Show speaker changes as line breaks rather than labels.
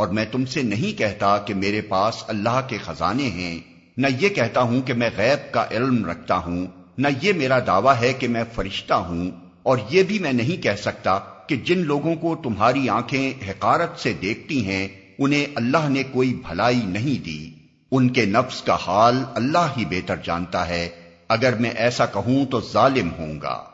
اور میں تم سے نہیں کہتا کہ میرے پاس اللہ کے خزانے ہیں، نہ یہ کہتا ہوں کہ میں غیب کا علم رکھتا ہوں، نہ یہ میرا دعویٰ ہے کہ میں فرشتہ ہوں، اور یہ بھی میں نہیں کہہ سکتا کہ جن لوگوں کو تمہاری آنکھیں حقارت سے دیکھتی ہیں، انہیں اللہ نے کوئی بھلائی نہیں دی۔ ان کے نفس کا حال اللہ ہی بہتر جانتا ہے۔ اگر میں ایسا کہوں تو ظالم ہوں گا۔